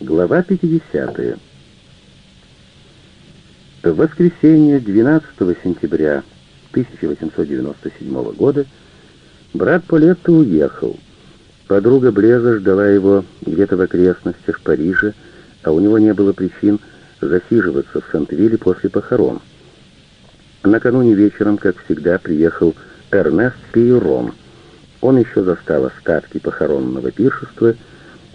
Глава 50. В воскресенье 12 сентября 1897 года брат Полетто уехал. Подруга Блеза ждала его где-то в окрестностях Парижа, а у него не было причин засиживаться в Сент-Вилле после похорон. Накануне вечером, как всегда, приехал Эрнест Пейрон. Он еще застал остатки похоронного пиршества.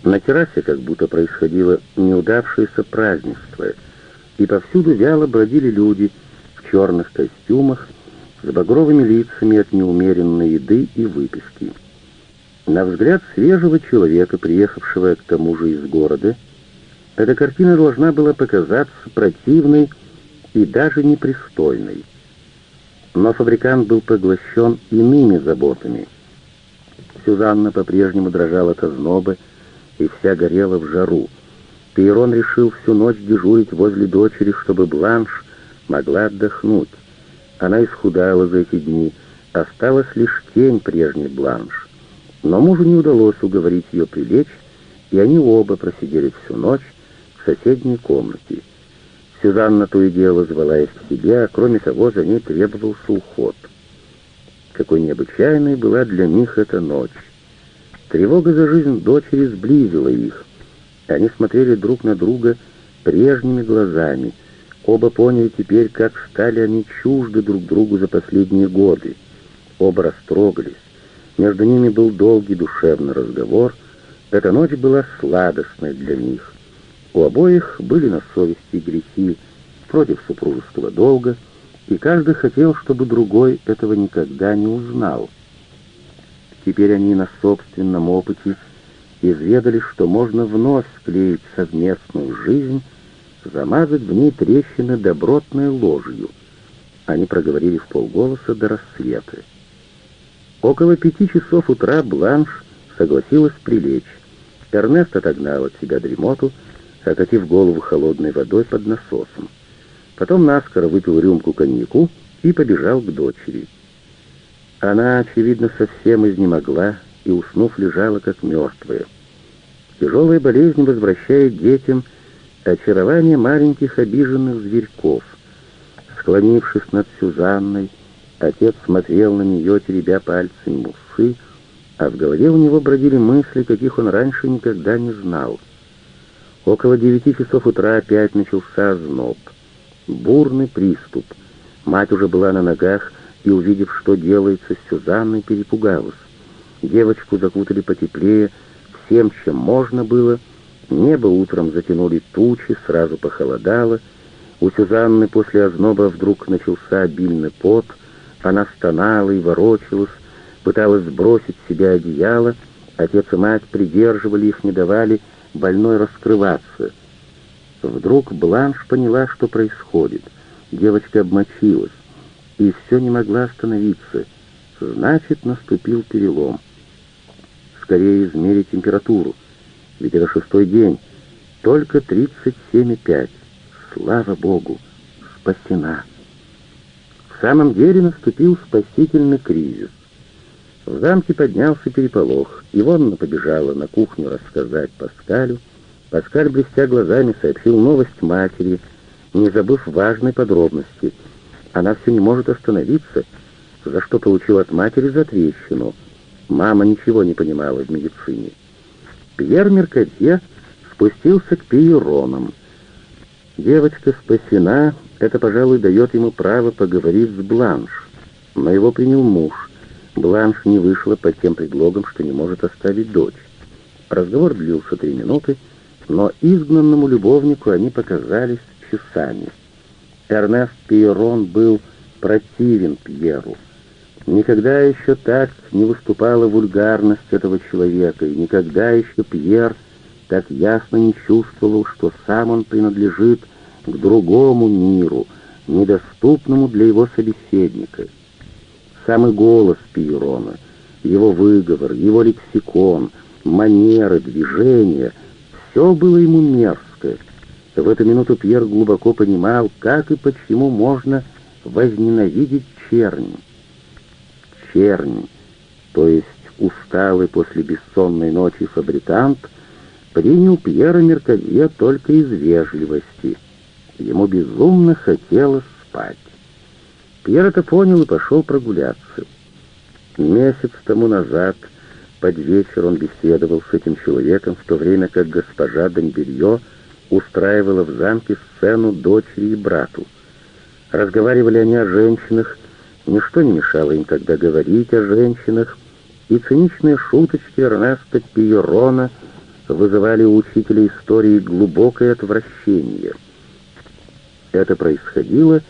На террасе как будто происходило неудавшееся празднество, и повсюду вяло бродили люди в черных костюмах с багровыми лицами от неумеренной еды и выпивки. На взгляд свежего человека, приехавшего к тому же из города, эта картина должна была показаться противной и даже непристойной. Но фабрикант был поглощен иными заботами. Сюзанна по-прежнему дрожала от озноба и вся горела в жару. Пейрон решил всю ночь дежурить возле дочери, чтобы Бланш могла отдохнуть. Она исхудала за эти дни, осталась лишь тень прежней Бланш. Но мужу не удалось уговорить ее прилечь, и они оба просидели всю ночь в соседней комнате. Сюзанна то и дело звала их к себе, а кроме того за ней требовался уход. Какой необычайной была для них эта ночь. Тревога за жизнь дочери сблизила их. Они смотрели друг на друга прежними глазами. Оба поняли теперь, как стали они чужды друг другу за последние годы. Оба растрогались. Между ними был долгий душевный разговор. Эта ночь была сладостной для них. У обоих были на совести грехи против супружеского долга, и каждый хотел, чтобы другой этого никогда не узнал. Теперь они на собственном опыте изведали, что можно вновь склеить совместную жизнь, замазать в ней трещины добротной ложью. Они проговорили в полголоса до рассвета. Около пяти часов утра Бланш согласилась прилечь. Эрнест отогнал от себя дремоту, окатив голову холодной водой под насосом. Потом наскоро выпил рюмку коньяку и побежал к дочери. Она, очевидно, совсем изнемогла и, уснув, лежала как мертвая. Тяжелая болезнь возвращает детям очарование маленьких обиженных зверьков. Склонившись над Сюзанной, отец смотрел на нее, теребя пальцами усы, а в голове у него бродили мысли, каких он раньше никогда не знал — Около девяти часов утра опять начался зноб. Бурный приступ. Мать уже была на ногах и, увидев, что делается Сюзанной, перепугалась. Девочку закутали потеплее, всем, чем можно было. Небо утром затянули тучи, сразу похолодало. У Сюзанны после озноба вдруг начался обильный пот. Она стонала и ворочалась, пыталась сбросить с себя одеяло. Отец и мать придерживали их, не давали больной раскрываться. Вдруг Бланш поняла, что происходит. Девочка обмочилась и все не могла остановиться. Значит, наступил перелом. Скорее измерить температуру, ведь это шестой день. Только 37,5. Слава Богу, спасена. В самом деле наступил спасительный кризис. В замке поднялся переполох. Ивонна побежала на кухню рассказать Паскалю. Паскаль, блестя глазами, сообщил новость матери, не забыв важной подробности. Она все не может остановиться, за что получил от матери за трещину. Мама ничего не понимала в медицине. Пьер Меркадье спустился к Пиеронам. Девочка спасена, это, пожалуй, дает ему право поговорить с Бланш. Но его принял муж. Бланш не вышла под тем предлогом, что не может оставить дочь. Разговор длился три минуты, но изгнанному любовнику они показались часами. Эрнест Пьерон был противен Пьеру. Никогда еще так не выступала вульгарность этого человека, и никогда еще Пьер так ясно не чувствовал, что сам он принадлежит к другому миру, недоступному для его собеседника — Самый голос Пьерона, его выговор, его лексикон, манеры, движения — все было ему мерзко. В эту минуту Пьер глубоко понимал, как и почему можно возненавидеть чернь. Чернь, то есть усталый после бессонной ночи фабрикант, принял Пьера Меркадье только из вежливости. Ему безумно хотелось спать. Пьер это понял и пошел прогуляться. Месяц тому назад под вечер он беседовал с этим человеком, в то время как госпожа Домбелье устраивала в замке сцену дочери и брату. Разговаривали они о женщинах, ничто не мешало им тогда говорить о женщинах, и циничные шуточки Эрнеста Пиерона вызывали у учителя истории глубокое отвращение. Это происходило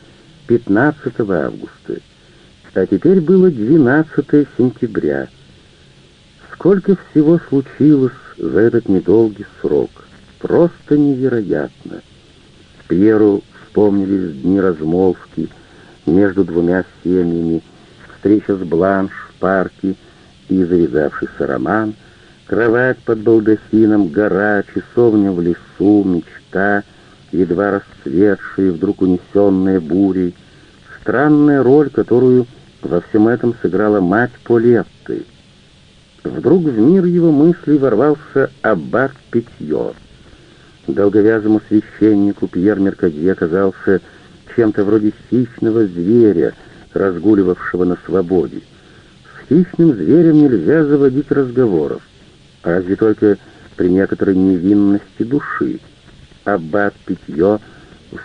15 августа, а теперь было 12 сентября. Сколько всего случилось за этот недолгий срок, просто невероятно. Пьеру вспомнились дни размолвки между двумя семьями, встреча с Бланш в парке и завязавшийся роман, кровать под балдахином, гора, часовня в лесу, мечта, едва расцветшие, вдруг унесенные бурей, странная роль, которую во всем этом сыграла мать Полетты. Вдруг в мир его мыслей ворвался аббат Питье. Долговязому священнику Пьер Меркадье оказался чем-то вроде хищного зверя, разгуливавшего на свободе. С хищным зверем нельзя заводить разговоров, разве только при некоторой невинности души. Аббат Питье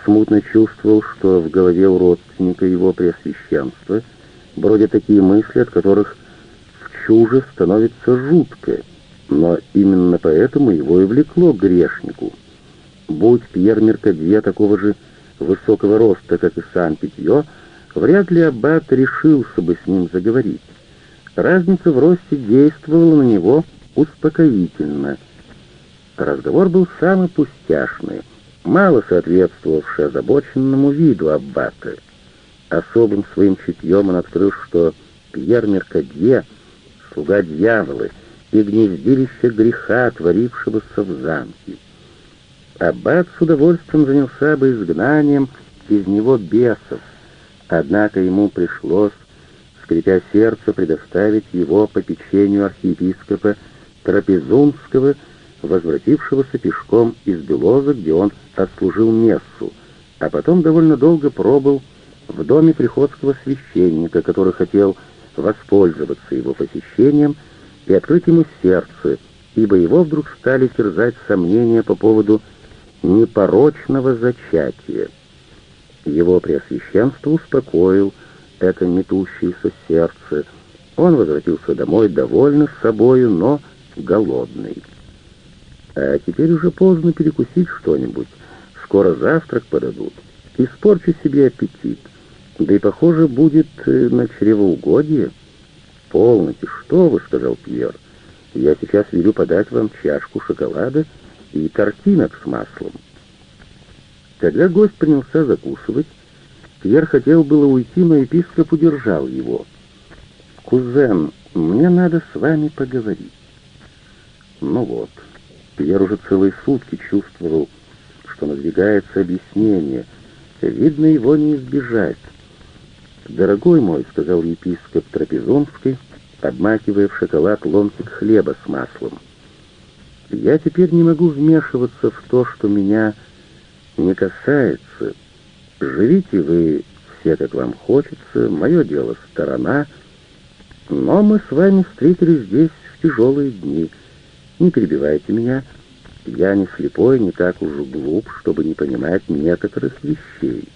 смутно чувствовал, что в голове у родственника его преосвященства бродят такие мысли, от которых в чуже становится жутко, но именно поэтому его и влекло к грешнику. Будь Пьер Меркадье такого же высокого роста, как и сам Питье, вряд ли Аббат решился бы с ним заговорить. Разница в росте действовала на него успокоительно. Разговор был самый пустяшный, мало соответствовавший озабоченному виду Аббата. Особым своим чутьем он открыл, что Пьер Меркадье — слуга дьявола и гнездилище греха, творившегося в замке. Аббат с удовольствием занялся бы изгнанием из него бесов, однако ему пришлось, скрипя сердце, предоставить его по печенью архиепископа Трапезунского, возвратившегося пешком из Белоза, где он отслужил мессу, а потом довольно долго пробыл в доме приходского священника, который хотел воспользоваться его посещением и открыть ему сердце, ибо его вдруг стали терзать сомнения по поводу непорочного зачатия. Его Преосвященство успокоил это метущееся сердце. Он возвратился домой довольный собою, но голодный. А теперь уже поздно перекусить что-нибудь. Скоро завтрак подадут. Испорчу себе аппетит. Да и, похоже, будет э, на чревоугодие. «Полноте, что вы», — сказал Пьер. «Я сейчас велю подать вам чашку шоколада и тортинок с маслом». Когда гость принялся закусывать, Пьер хотел было уйти, но епископ удержал его. «Кузен, мне надо с вами поговорить». Ну вот, Пьер уже целые сутки чувствовал, что надвигается объяснение. Видно, его не избежать. «Дорогой мой», — сказал епископ Трапезунский, обмакивая в шоколад ломтик хлеба с маслом, — «я теперь не могу вмешиваться в то, что меня не касается. Живите вы все, как вам хочется, мое дело — сторона, но мы с вами встретились здесь в тяжелые дни. Не перебивайте меня, я не слепой, не так уж глуп, чтобы не понимать некоторых вещей.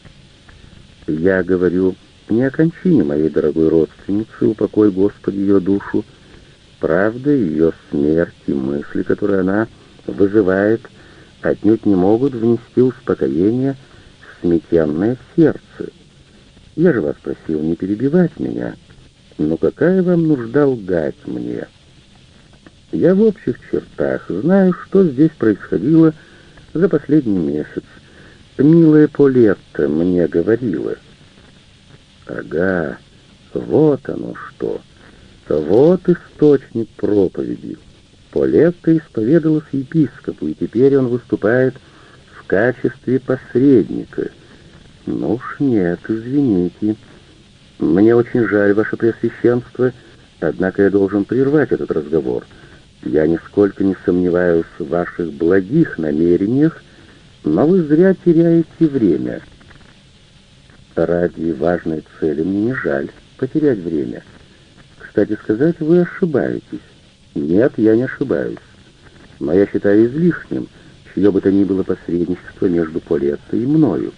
Я говорю не о кончине моей дорогой родственницы, упокой Господи ее душу, правда, ее смерть и мысли, которые она вызывает — отнюдь не могут внести успокоение в сметенное сердце. Я же вас просил не перебивать меня. Но какая вам нужда лгать мне? Я в общих чертах знаю, что здесь происходило за последний месяц. Милая Полетта мне говорила. Ага, вот оно что. Вот источник проповеди. Полетта исповедалась епископу, и теперь он выступает в качестве посредника. Ну уж нет, извините. Мне очень жаль, ваше Преосвященство, однако я должен прервать этот разговор. Я нисколько не сомневаюсь в ваших благих намерениях, но вы зря теряете время. Ради важной цели мне не жаль потерять время. Кстати сказать, вы ошибаетесь. Нет, я не ошибаюсь. Но я считаю излишним, чье бы то ни было посредничество между Полетто и мною.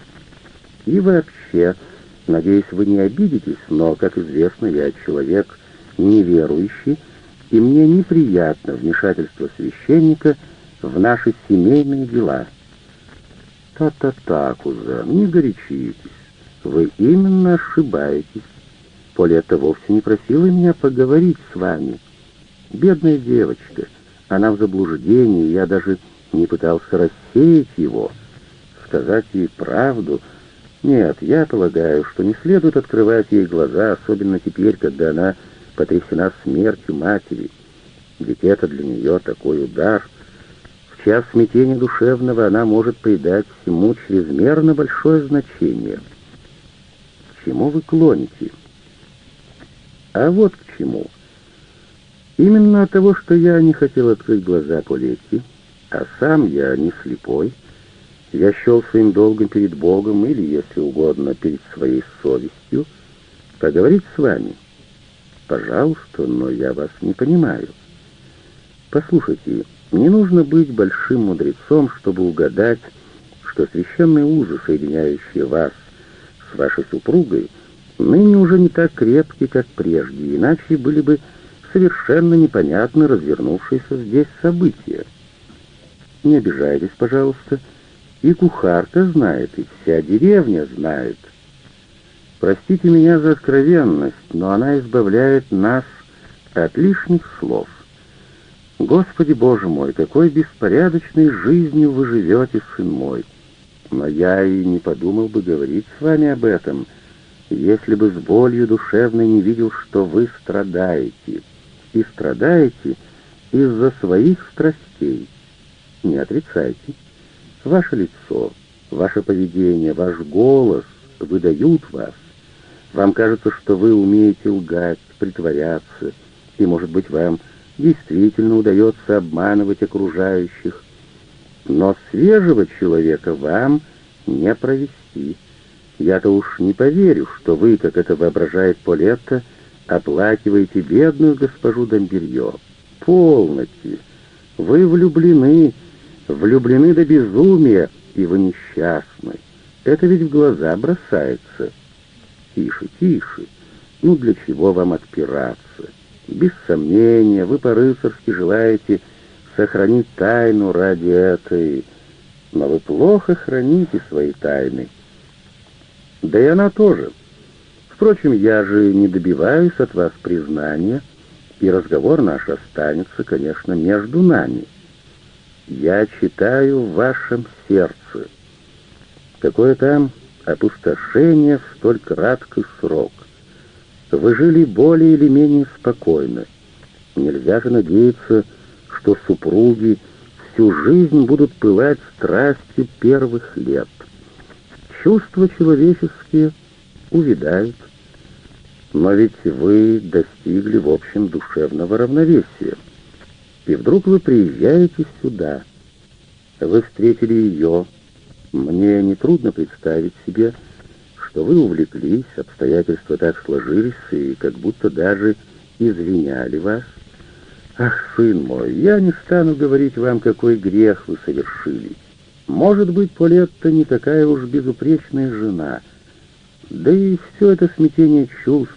И вообще, надеюсь, вы не обидитесь, но, как известно, я человек неверующий, и мне неприятно вмешательство священника в наши семейные дела. Та-та-та, кузен, не горячитесь. Вы именно ошибаетесь. Полета вовсе не просила меня поговорить с вами. Бедная девочка, она в заблуждении, я даже не пытался рассеять его. Сказать ей правду... Нет, я полагаю, что не следует открывать ей глаза, особенно теперь, когда она потрясена смертью матери. Ведь это для нее такой удар. В час смятения душевного она может придать всему чрезмерно большое значение. К чему вы клоните? А вот к чему. Именно от того, что я не хотел открыть глаза Полетти, а сам я не слепой, я счел своим долгом перед Богом или, если угодно, перед своей совестью, поговорить с вами. Пожалуйста, но я вас не понимаю. Послушайте, не нужно быть большим мудрецом, чтобы угадать, что священные узы, соединяющие вас с вашей супругой, ныне уже не так крепки, как прежде, иначе были бы совершенно непонятны развернувшиеся здесь события. Не обижайтесь, пожалуйста, и кухарка знает, и вся деревня знает. Простите меня за откровенность, но она избавляет нас от лишних слов. Господи Боже мой, какой беспорядочной жизнью вы живете, сын мой! Но я и не подумал бы говорить с вами об этом, если бы с болью душевной не видел, что вы страдаете. И страдаете из-за своих страстей. Не отрицайте. Ваше лицо, ваше поведение, ваш голос выдают вас. Вам кажется, что вы умеете лгать, притворяться, и, может быть, вам действительно удается обманывать окружающих. Но свежего человека вам не провести. Я-то уж не поверю, что вы, как это воображает Полетта, оплакиваете бедную госпожу Домберье. Полноте. Вы влюблены, влюблены до безумия, и вы несчастны. Это ведь в глаза бросается. Тише, тише. Ну для чего вам отпираться? Без сомнения, вы по-рыцарски желаете сохранить тайну ради этой, но вы плохо храните свои тайны. Да и она тоже. Впрочем, я же не добиваюсь от вас признания, и разговор наш останется, конечно, между нами. Я читаю в вашем сердце. Какое там опустошение в столь краткий срок. Вы жили более или менее спокойно. Нельзя же надеяться, что супруги всю жизнь будут пылать страстью первых лет. Чувства человеческие увядают. Но ведь вы достигли, в общем, душевного равновесия. И вдруг вы приезжаете сюда. Вы встретили ее, мне нетрудно представить себе, что вы увлеклись, обстоятельства так сложились и как будто даже извиняли вас. Ах, сын мой, я не стану говорить вам, какой грех вы совершили. Может быть, Полетта не такая уж безупречная жена. Да и все это смятение чувств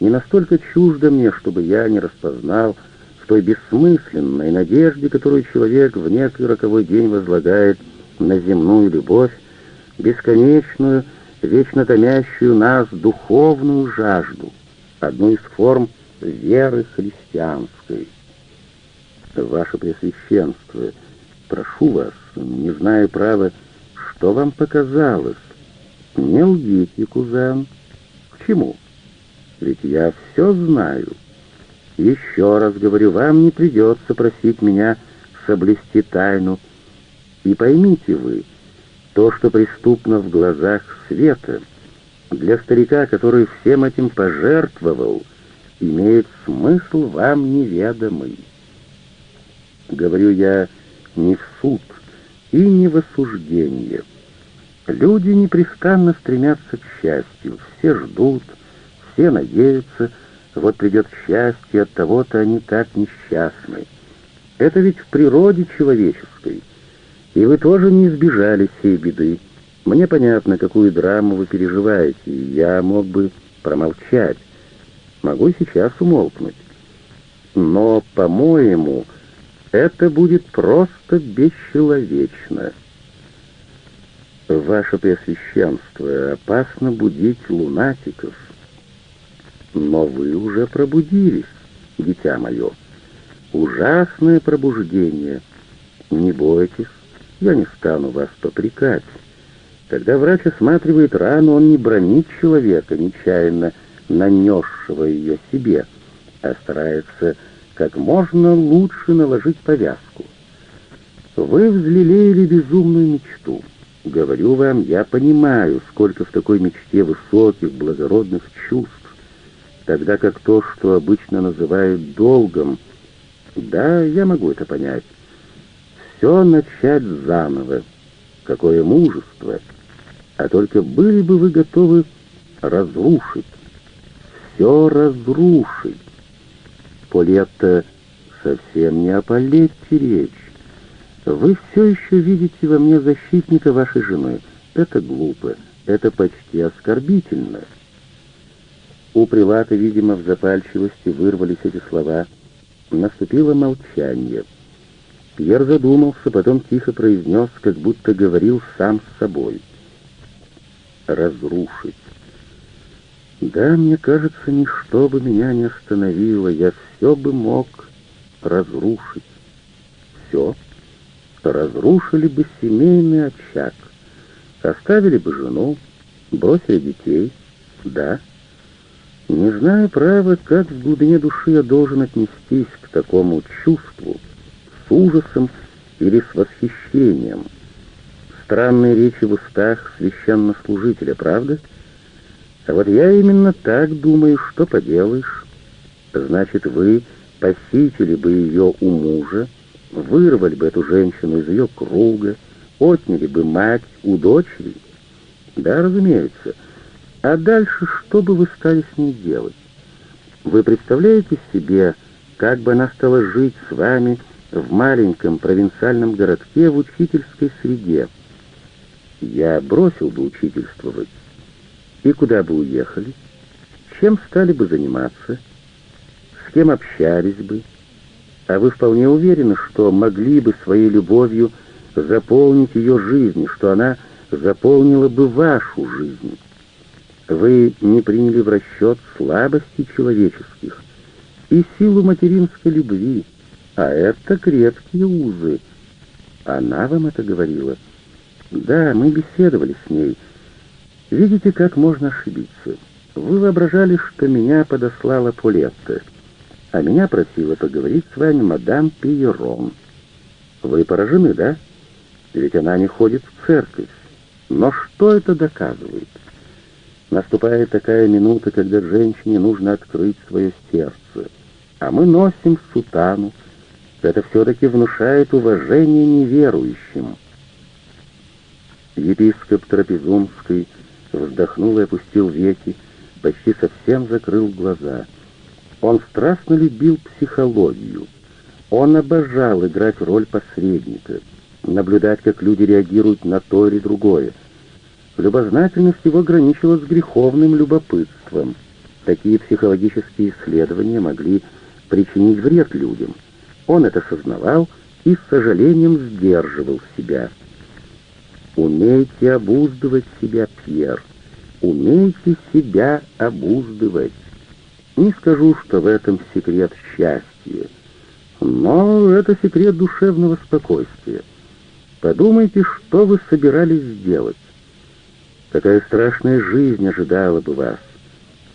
не настолько чуждо мне, чтобы я не распознал в той бессмысленной надежде, которую человек в некий роковой день возлагает на земную любовь, бесконечную, вечно томящую нас духовную жажду, одну из форм веры христианской. Ваше Пресвященство, прошу вас, не знаю права, что вам показалось. Не лгите, кузен. К чему? Ведь я все знаю. Еще раз говорю, вам не придется просить меня соблюсти тайну, и поймите вы, то, что преступно в глазах света, для старика, который всем этим пожертвовал, имеет смысл вам неведомый. Говорю я не в суд и не в осуждение. Люди непрестанно стремятся к счастью, все ждут, все надеются, вот придет счастье, от того-то они так несчастны. Это ведь в природе человеческой. И вы тоже не избежали сей беды. Мне понятно, какую драму вы переживаете, и я мог бы промолчать. Могу сейчас умолкнуть. Но, по-моему, это будет просто бесчеловечно. Ваше Преосвященство, опасно будить лунатиков. Но вы уже пробудились, дитя мое. Ужасное пробуждение. Не бойтесь, я не стану вас попрекать. Когда врач осматривает рану, он не бронит человека, нечаянно нанесшего ее себе, а старается как можно лучше наложить повязку. Вы взлелеяли безумную мечту. Говорю вам, я понимаю, сколько в такой мечте высоких, благородных чувств, тогда как то, что обычно называют долгом, да, я могу это понять. Все начать заново. Какое мужество! А только были бы вы готовы разрушить, все разрушить. Полетто совсем не о Полетте речь. Вы все еще видите во мне защитника вашей жены. Это глупо, это почти оскорбительно. У Прилата, видимо, в запальчивости вырвались эти слова. Наступило молчание. Пьер задумался, потом тихо произнес, как будто говорил сам с собой. «Разрушить. Да, мне кажется, ничто бы меня не остановило, я все бы мог разрушить. Все. Разрушили бы семейный очаг, оставили бы жену, бросили детей. Да. Не знаю, право, как в глубине души я должен отнестись к такому чувству, с ужасом или с восхищением. Странные речи в устах священнослужителя, правда? А вот я именно так думаю, что поделаешь. Значит, вы похитили бы ее у мужа, вырвали бы эту женщину из ее круга, отняли бы мать у дочери. Да, разумеется, а дальше что бы вы стали с ней делать? Вы представляете себе, как бы она стала жить с вами в маленьком провинциальном городке в учительской среде? Я бросил бы учительствовать. И куда бы уехали? Чем стали бы заниматься? Кем общались бы? А вы вполне уверены, что могли бы своей любовью заполнить ее жизнь, что она заполнила бы вашу жизнь? Вы не приняли в расчет слабости человеческих и силу материнской любви, а это крепкие узы. Она вам это говорила? Да, мы беседовали с ней. Видите, как можно ошибиться. Вы воображали, что меня подослала Полетта, а меня просила поговорить с вами мадам Пиерон. Вы поражены, да? Ведь она не ходит в церковь. Но что это доказывает? Наступает такая минута, когда женщине нужно открыть свое сердце, а мы носим сутану. Это все-таки внушает уважение неверующим. Епископ Трапезунский вздохнул и опустил веки, почти совсем закрыл глаза. Он страстно любил психологию. Он обожал играть роль посредника, наблюдать, как люди реагируют на то или другое — Любознательность его граничила с греховным любопытством. Такие психологические исследования могли причинить вред людям. Он это сознавал и с сожалением сдерживал себя. «Умейте обуздывать себя, Пьер, умейте себя обуздывать. Не скажу, что в этом секрет счастья, но это секрет душевного спокойствия. Подумайте, что вы собирались сделать. Какая страшная жизнь ожидала бы вас.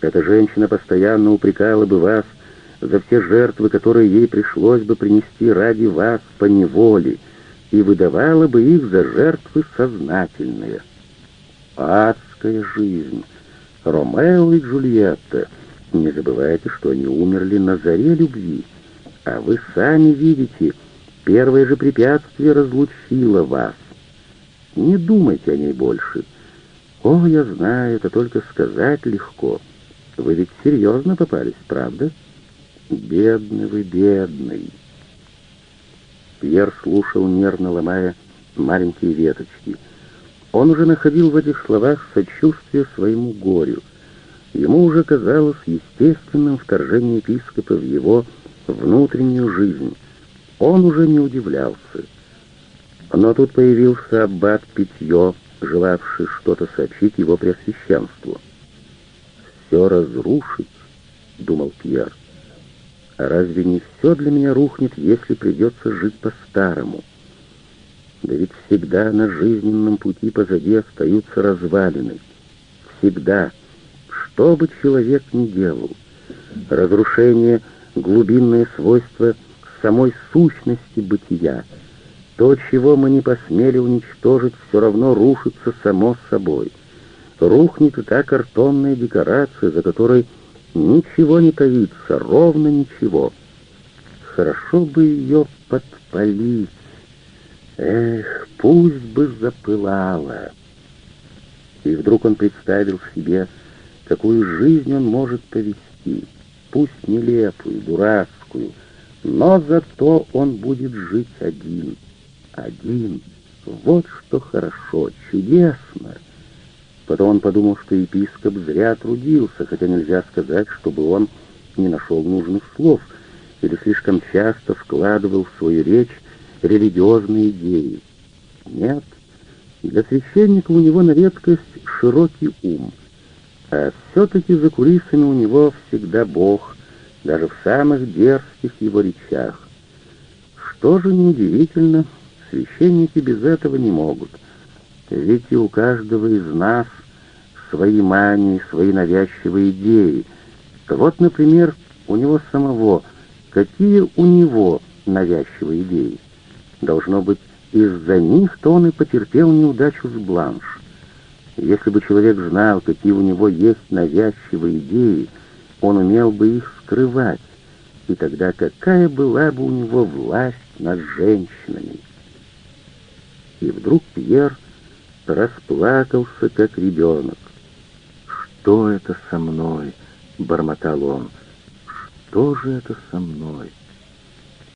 Эта женщина постоянно упрекала бы вас за все жертвы, которые ей пришлось бы принести ради вас по неволе, и выдавала бы их за жертвы сознательные. Адская жизнь. Ромео и Джульетта. Не забывайте, что они умерли на заре любви. А вы сами видите, Первое же препятствие разлучило вас. Не думайте о ней больше. О, я знаю, это только сказать легко. Вы ведь серьезно попались, правда? Бедный вы, бедный. Пьер слушал, нервно ломая маленькие веточки. Он уже находил в этих словах сочувствие своему горю. Ему уже казалось естественным вторжение епископа в его внутреннюю жизнь. Он уже не удивлялся. Но тут появился аббат Питье, желавший что-то сообщить его преосвященству. «Все разрушить», — думал Пьер. «А разве не все для меня рухнет, если придется жить по-старому?» Да ведь всегда на жизненном пути позади остаются развалины. Всегда, что бы человек ни делал. Разрушение — глубинное свойство самой сущности бытия. То, чего мы не посмели уничтожить, все равно рушится само собой. Рухнет и та картонная декорация, за которой ничего не таится, ровно ничего. Хорошо бы ее подпалить. Эх, пусть бы запылала. И вдруг он представил себе, какую жизнь он может повести, пусть нелепую, дурацкую, но зато он будет жить один. Один. Вот что хорошо, чудесно. Потом он подумал, что епископ зря трудился, хотя нельзя сказать, чтобы он не нашел нужных слов или слишком часто вкладывал в свою речь религиозные идеи. Нет, для священника у него на редкость широкий ум, а все-таки за кулисами у него всегда Бог, даже в самых дерзких его речах. Что же неудивительно, священники без этого не могут, ведь и у каждого из нас свои мании, свои навязчивые идеи. Вот, например, у него самого, какие у него навязчивые идеи. Должно быть, из-за них-то он и потерпел неудачу с Бланш. Если бы человек знал, какие у него есть навязчивые идеи, он умел бы их скрывать, и тогда какая была бы у него власть над женщинами? И вдруг Пьер расплакался, как ребенок. «Что это со мной?» — бормотал он. «Что же это со мной?»